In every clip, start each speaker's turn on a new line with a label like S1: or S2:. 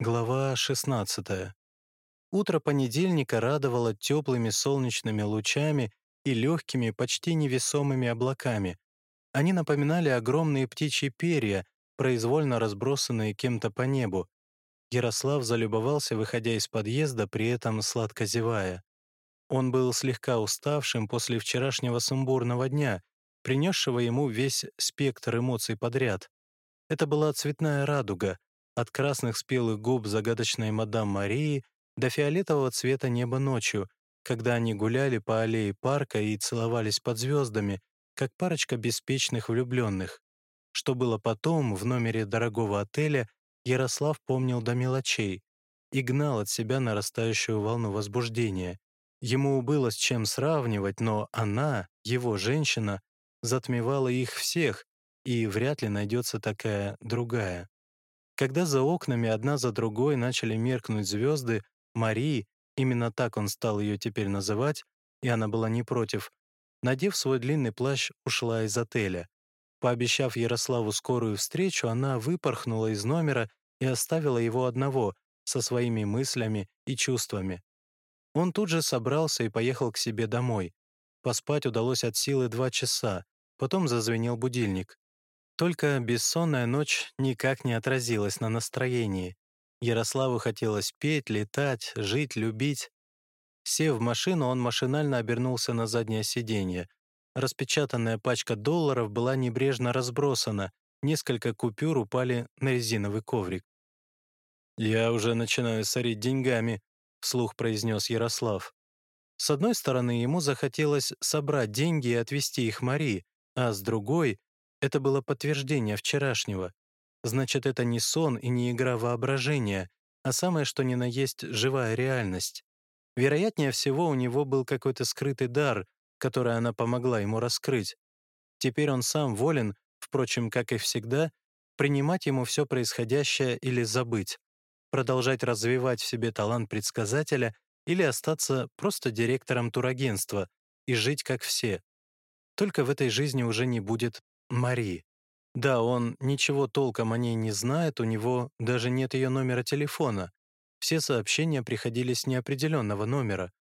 S1: Глава 16. Утро понедельника радовало теплыми солнечными лучами и легкими, почти невесомыми облаками. Они напоминали огромные птичьи перья, произвольно разбросанные кем-то по небу. Ярослав залюбовался, выходя из подъезда, при этом сладко зевая. Он был слегка уставшим после вчерашнего сумбурного дня, принесшего ему весь спектр эмоций подряд. Это была цветная радуга — от красных спелых губ загадочной мадам Марии до фиолетового цвета неба ночью, когда они гуляли по аллее парка и целовались под звездами, как парочка беспечных влюбленных. Что было потом в номере дорогого отеля, Ярослав помнил до мелочей и гнал от себя нарастающую волну возбуждения. Ему было с чем сравнивать, но она, его женщина, затмевала их всех, и вряд ли найдется такая другая. Когда за окнами одна за другой начали меркнуть звезды, Марии, именно так он стал ее теперь называть, и она была не против, надев свой длинный плащ, ушла из отеля. Пообещав Ярославу скорую встречу, она выпорхнула из номера и оставила его одного, со своими мыслями и чувствами. Он тут же собрался и поехал к себе домой. Поспать удалось от силы два часа, потом зазвенел будильник. Только бессонная ночь никак не отразилась на настроении. Ярославу хотелось петь, летать, жить, любить. Сев в машину, он машинально обернулся на заднее сиденье. Распечатанная пачка долларов была небрежно разбросана, несколько купюр упали на резиновый коврик. «Я уже начинаю сорить деньгами», — вслух произнес Ярослав. С одной стороны, ему захотелось собрать деньги и отвезти их Марии, а с другой это было подтверждение вчерашнего. Значит, это не сон и не игра воображения, а самое что ни на есть живая реальность. Вероятнее всего, у него был какой-то скрытый дар, который она помогла ему раскрыть. Теперь он сам волен, впрочем, как и всегда, принимать ему все происходящее или забыть, продолжать развивать в себе талант предсказателя или остаться просто директором турагентства и жить как все. Только в этой жизни уже не будет Мари. Да, он ничего толком о ней не знает, у него даже нет ее номера телефона. Все сообщения приходили с неопределенного номера.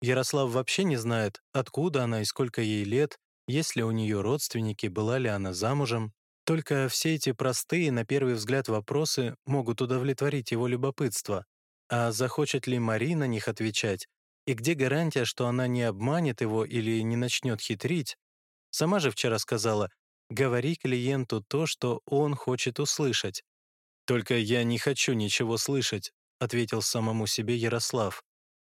S1: Ярослав вообще не знает, откуда она и сколько ей лет, есть ли у нее родственники, была ли она замужем. Только все эти простые, на первый взгляд, вопросы могут удовлетворить его любопытство. А захочет ли Мари на них отвечать? И где гарантия, что она не обманет его или не начнет хитрить? Сама же вчера сказала, Говори клиенту то, что он хочет услышать. «Только я не хочу ничего слышать», — ответил самому себе Ярослав.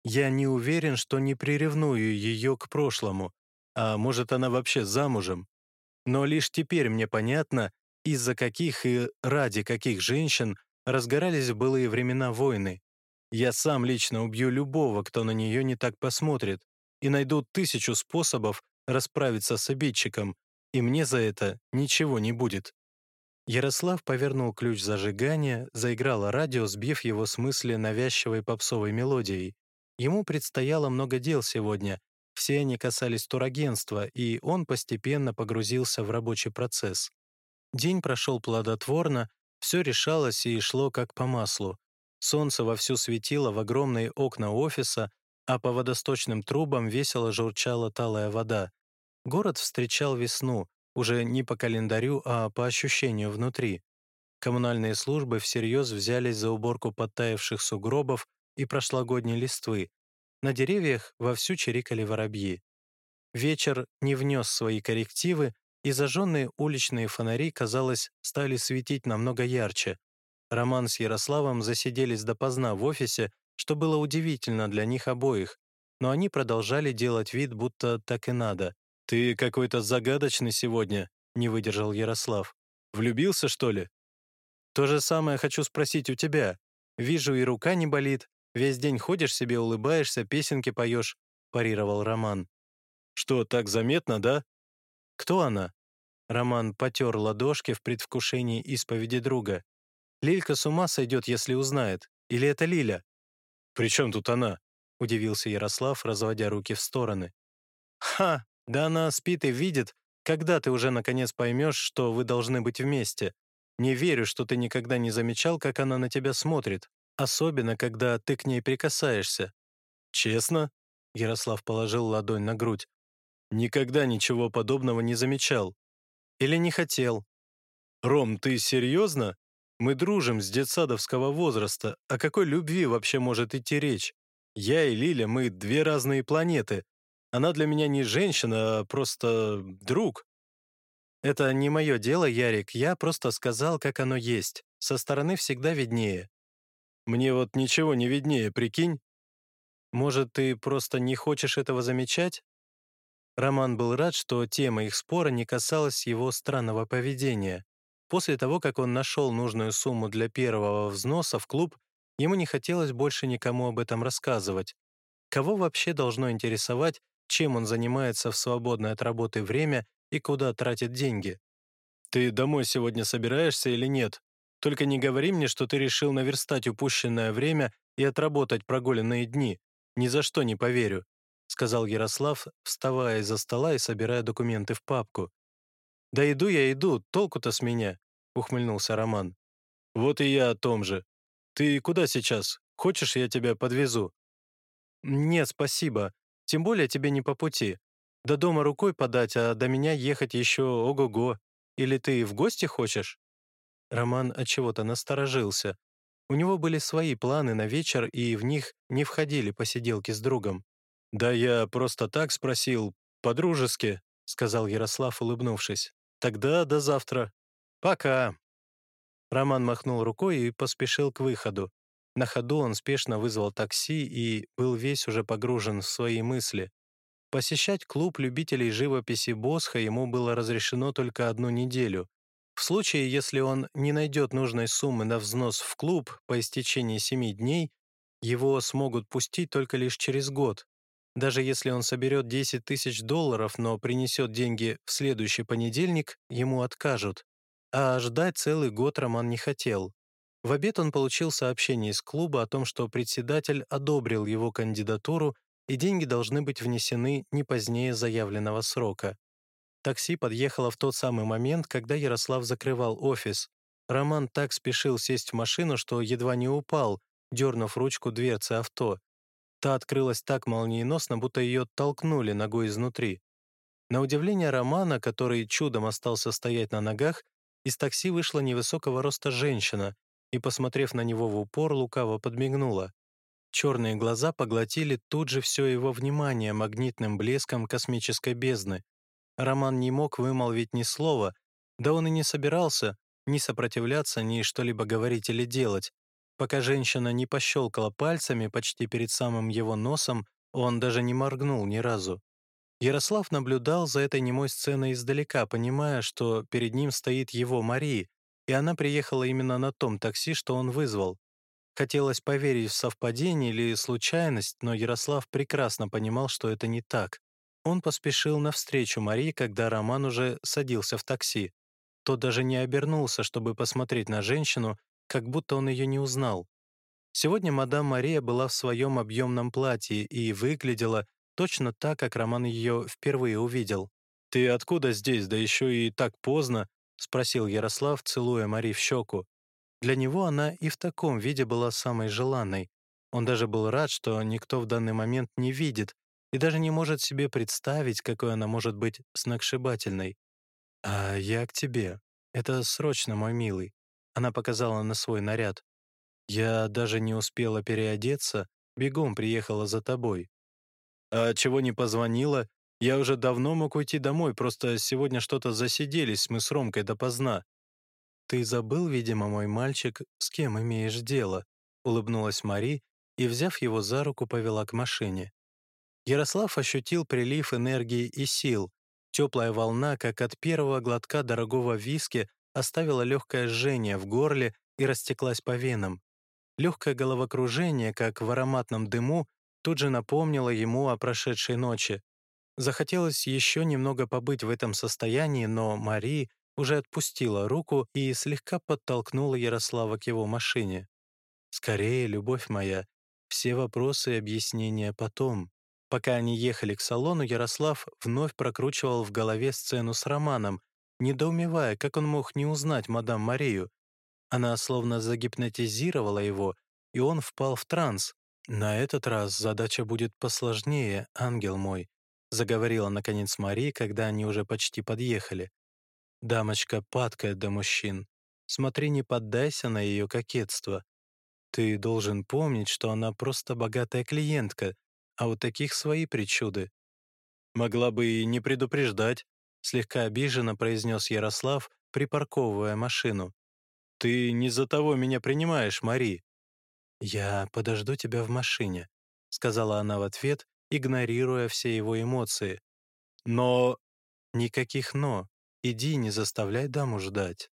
S1: «Я не уверен, что не приревную ее к прошлому, а может, она вообще замужем. Но лишь теперь мне понятно, из-за каких и ради каких женщин разгорались в былые времена войны. Я сам лично убью любого, кто на нее не так посмотрит, и найду тысячу способов расправиться с обидчиком, и мне за это ничего не будет». Ярослав повернул ключ зажигания, заиграло радио, сбив его с мысли навязчивой попсовой мелодией. Ему предстояло много дел сегодня, все они касались турагентства, и он постепенно погрузился в рабочий процесс. День прошел плодотворно, все решалось и шло как по маслу. Солнце вовсю светило в огромные окна офиса, а по водосточным трубам весело журчала талая вода. Город встречал весну, уже не по календарю, а по ощущению внутри. Коммунальные службы всерьез взялись за уборку подтаявших сугробов и прошлогодней листвы. На деревьях вовсю чирикали воробьи. Вечер не внес свои коррективы, и зажженные уличные фонари, казалось, стали светить намного ярче. Роман с Ярославом засиделись допоздна в офисе, что было удивительно для них обоих, но они продолжали делать вид, будто так и надо. «Ты какой-то загадочный сегодня», — не выдержал Ярослав. «Влюбился, что ли?» «То же самое хочу спросить у тебя. Вижу, и рука не болит. Весь день ходишь себе, улыбаешься, песенки поешь», — парировал Роман. «Что, так заметно, да?» «Кто она?» Роман потер ладошки в предвкушении исповеди друга. «Лилька с ума сойдет, если узнает. Или это Лиля?» «При чем тут она?» — удивился Ярослав, разводя руки в стороны. «Ха! Да она спит и видит, когда ты уже наконец поймешь, что вы должны быть вместе. Не верю, что ты никогда не замечал, как она на тебя смотрит. особенно когда ты к ней прикасаешься. Честно? Ярослав положил ладонь на грудь. Никогда ничего подобного не замечал. Или не хотел. Ром, ты серьезно? Мы дружим с детсадовского возраста. О какой любви вообще может идти речь? Я и Лиля, мы две разные планеты. Она для меня не женщина, а просто друг. Это не мое дело, Ярик, я просто сказал, как оно есть. Со стороны всегда виднее. Мне вот ничего не виднее, прикинь. Может, ты просто не хочешь этого замечать? Роман был рад, что тема их спора не касалась его странного поведения. После того, как он нашел нужную сумму для первого взноса в клуб, ему не хотелось больше никому об этом рассказывать. Кого вообще должно интересовать, чем он занимается в свободное от работы время и куда тратит деньги? «Ты домой сегодня собираешься или нет? Только не говори мне, что ты решил наверстать упущенное время и отработать прогуленные дни. Ни за что не поверю», сказал Ярослав, вставая из-за стола и собирая документы в папку. «Да иду я иду, толку-то с меня», — ухмыльнулся Роман. «Вот и я о том же. Ты куда сейчас? Хочешь, я тебя подвезу?» «Нет, спасибо. Тем более тебе не по пути. До дома рукой подать, а до меня ехать еще ого-го. Или ты в гости хочешь?» Роман от чего-то насторожился. У него были свои планы на вечер, и в них не входили посиделки с другом. «Да я просто так спросил, по-дружески», — сказал Ярослав, улыбнувшись. «Тогда до завтра. Пока». Роман махнул рукой и поспешил к выходу. На ходу он спешно вызвал такси и был весь уже погружен в свои мысли. Посещать клуб любителей живописи Босха ему было разрешено только одну неделю. В случае, если он не найдет нужной суммы на взнос в клуб по истечении семи дней, его смогут пустить только лишь через год. Даже если он соберет 10 тысяч долларов, но принесет деньги в следующий понедельник, ему откажут. А ждать целый год Роман не хотел. В обед он получил сообщение из клуба о том, что председатель одобрил его кандидатуру и деньги должны быть внесены не позднее заявленного срока. Такси подъехало в тот самый момент, когда Ярослав закрывал офис. Роман так спешил сесть в машину, что едва не упал, дернув ручку дверцы авто. Та открылась так молниеносно, будто ее толкнули ногой изнутри. На удивление Романа, который чудом остался стоять на ногах, из такси вышла невысокого роста женщина и, посмотрев на него в упор, лукаво подмигнула. Черные глаза поглотили тут же все его внимание магнитным блеском космической бездны. Роман не мог вымолвить ни слова, да он и не собирался ни сопротивляться, ни что-либо говорить или делать. Пока женщина не пощелкала пальцами почти перед самым его носом, он даже не моргнул ни разу. Ярослав наблюдал за этой немой сценой издалека, понимая, что перед ним стоит его Мари, и она приехала именно на том такси, что он вызвал. Хотелось поверить в совпадение или случайность, но Ярослав прекрасно понимал, что это не так. Он поспешил навстречу Марии, когда Роман уже садился в такси. Тот даже не обернулся, чтобы посмотреть на женщину, как будто он ее не узнал. Сегодня мадам Мария была в своем объемном платье и выглядела точно так, как Роман ее впервые увидел. «Ты откуда здесь, да еще и так поздно?» — спросил Ярослав, целуя Мари в щеку. Для него она и в таком виде была самой желанной. Он даже был рад, что никто в данный момент не видит и даже не может себе представить, какой она может быть сногсшибательной. «А я к тебе. Это срочно, мой милый. Она показала на свой наряд. «Я даже не успела переодеться, бегом приехала за тобой». «А чего не позвонила? Я уже давно мог уйти домой, просто сегодня что-то засиделись мы с Ромкой допоздна». «Ты забыл, видимо, мой мальчик, с кем имеешь дело?» улыбнулась Мари и, взяв его за руку, повела к машине. Ярослав ощутил прилив энергии и сил. Теплая волна, как от первого глотка дорогого виски, оставила легкое жжение в горле и растеклась по венам. Легкое головокружение, как в ароматном дыму, тут же напомнило ему о прошедшей ночи. Захотелось еще немного побыть в этом состоянии, но Мари уже отпустила руку и слегка подтолкнула Ярослава к его машине. «Скорее, любовь моя, все вопросы и объяснения потом». Пока они ехали к салону, Ярослав вновь прокручивал в голове сцену с Романом, недоумевая, как он мог не узнать мадам Марию. Она словно загипнотизировала его, и он впал в транс. «На этот раз задача будет посложнее, ангел мой», заговорила наконец Мари, когда они уже почти подъехали. «Дамочка падкая до мужчин. Смотри, не поддайся на ее кокетство. Ты должен помнить, что она просто богатая клиентка, а у таких свои причуды. Могла бы и не предупреждать, слегка обиженно произнес Ярослав, припарковывая машину. Ты не за того меня принимаешь, Мари. Я подожду тебя в машине, сказала она в ответ, игнорируя все его эмоции. Но никаких но. Иди, не заставляй даму ждать.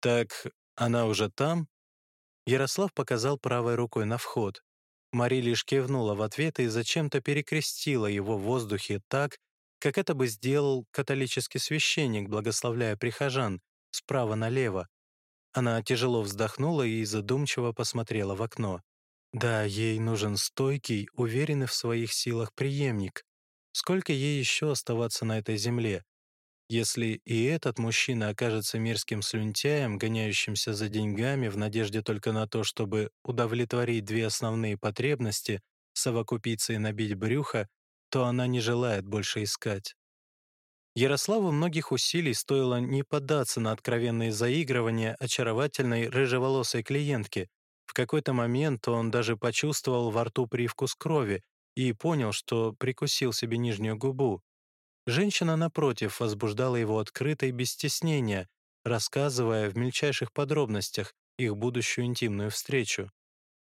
S1: Так она уже там? Ярослав показал правой рукой на вход. Мари лишь кивнула в ответ и зачем-то перекрестила его в воздухе так, как это бы сделал католический священник, благословляя прихожан, справа налево. Она тяжело вздохнула и задумчиво посмотрела в окно. Да, ей нужен стойкий, уверенный в своих силах преемник. Сколько ей еще оставаться на этой земле? Если и этот мужчина окажется мерзким слюнтяем, гоняющимся за деньгами в надежде только на то, чтобы удовлетворить две основные потребности — совокупиться и набить брюхо, то она не желает больше искать. Ярославу многих усилий стоило не поддаться на откровенные заигрывания очаровательной рыжеволосой клиентки. В какой-то момент он даже почувствовал во рту привкус крови и понял, что прикусил себе нижнюю губу. Женщина, напротив, возбуждала его открыто и без стеснения, рассказывая в мельчайших подробностях их будущую интимную встречу.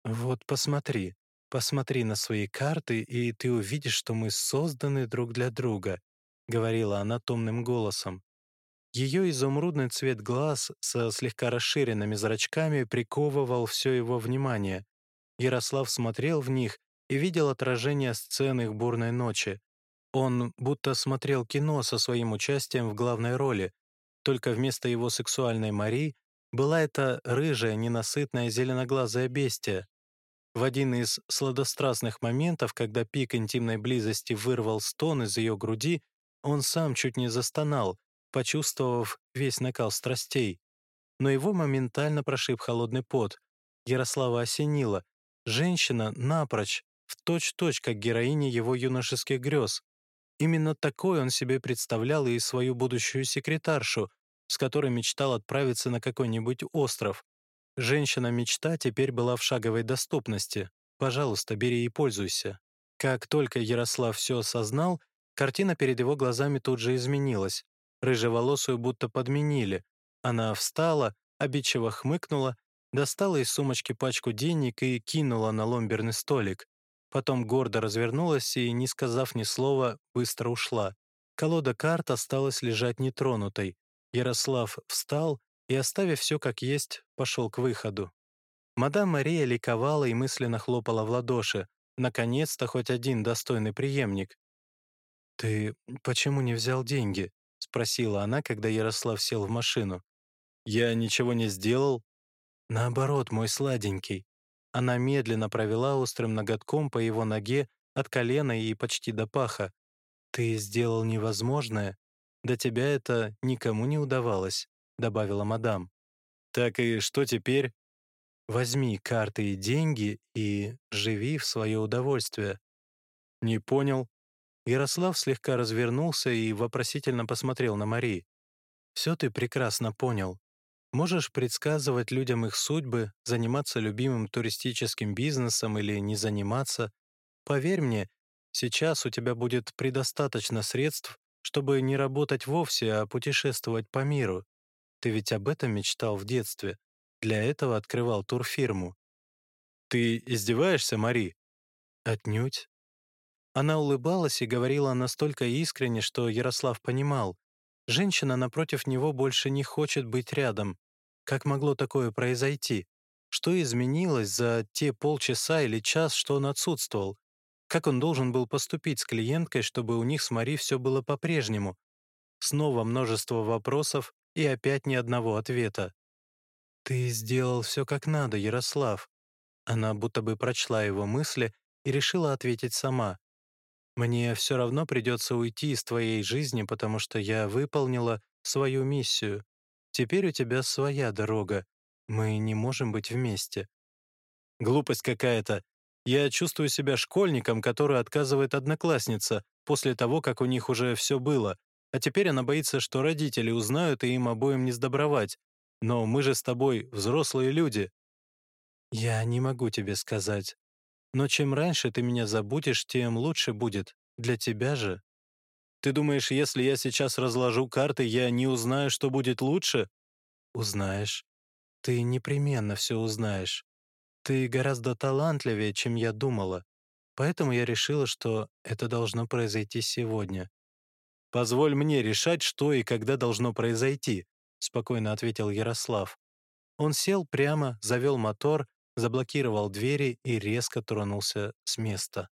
S1: «Вот посмотри, посмотри на свои карты, и ты увидишь, что мы созданы друг для друга», говорила она томным голосом. Ее изумрудный цвет глаз со слегка расширенными зрачками приковывал все его внимание. Ярослав смотрел в них и видел отражение сцены их бурной ночи. Он будто смотрел кино со своим участием в главной роли, только вместо его сексуальной Мари была эта рыжая, ненасытная зеленоглазая бестия. В один из сладострастных моментов, когда пик интимной близости вырвал стон из ее груди, он сам чуть не застонал, почувствовав весь накал страстей. Но его моментально прошиб холодный пот. Ярослава осенила. Женщина напрочь, в точь-точь, как героиня его юношеских грез. Именно такой он себе представлял и свою будущую секретаршу, с которой мечтал отправиться на какой-нибудь остров. Женщина-мечта теперь была в шаговой доступности. Пожалуйста, бери и пользуйся. Как только Ярослав все осознал, картина перед его глазами тут же изменилась. Рыжеволосую будто подменили. Она встала, обидчиво хмыкнула, достала из сумочки пачку денег и кинула на ломберный столик. Потом гордо развернулась и, не сказав ни слова, быстро ушла. Колода карт осталась лежать нетронутой. Ярослав встал и, оставив все как есть, пошел к выходу. Мадам Мария ликовала и мысленно хлопала в ладоши. Наконец-то хоть один достойный преемник. «Ты почему не взял деньги?» — спросила она, когда Ярослав сел в машину. «Я ничего не сделал?» «Наоборот, мой сладенький. Она медленно провела острым ноготком по его ноге от колена и почти до паха. «Ты сделал невозможное. До тебя это никому не удавалось», — добавила мадам. «Так и что теперь?» «Возьми карты и деньги и живи в свое удовольствие». «Не понял». Ярослав слегка развернулся и вопросительно посмотрел на Мари. «Все ты прекрасно понял. Можешь предсказывать людям их судьбы, заниматься любимым туристическим бизнесом или не заниматься. Поверь мне, сейчас у тебя будет предостаточно средств, чтобы не работать вовсе, а путешествовать по миру. Ты ведь об этом мечтал в детстве. Для этого открывал турфирму. «Ты издеваешься, Мари?» «Отнюдь». Она улыбалась и говорила настолько искренне, что Ярослав понимал, Женщина напротив него больше не хочет быть рядом. Как могло такое произойти? Что изменилось за те полчаса или час, что он отсутствовал? Как он должен был поступить с клиенткой, чтобы у них с Мари все было по-прежнему? Снова множество вопросов и опять ни одного ответа. «Ты сделал все как надо, Ярослав». Она будто бы прочла его мысли и решила ответить сама. Мне все равно придется уйти из твоей жизни, потому что я выполнила свою миссию. Теперь у тебя своя дорога. Мы не можем быть вместе». Глупость какая-то. Я чувствую себя школьником, который отказывает одноклассница после того, как у них уже все было. А теперь она боится, что родители узнают, и им обоим не сдобровать. Но мы же с тобой взрослые люди. Я не могу тебе сказать. Но чем раньше ты меня забудешь, тем лучше будет. Для тебя же. Ты думаешь, если я сейчас разложу карты, я не узнаю, что будет лучше? Узнаешь. Ты непременно все узнаешь. Ты гораздо талантливее, чем я думала. Поэтому я решила, что это должно произойти сегодня. «Позволь мне решать, что и когда должно произойти», — спокойно ответил Ярослав. Он сел прямо, завел мотор, заблокировал двери и резко тронулся с места.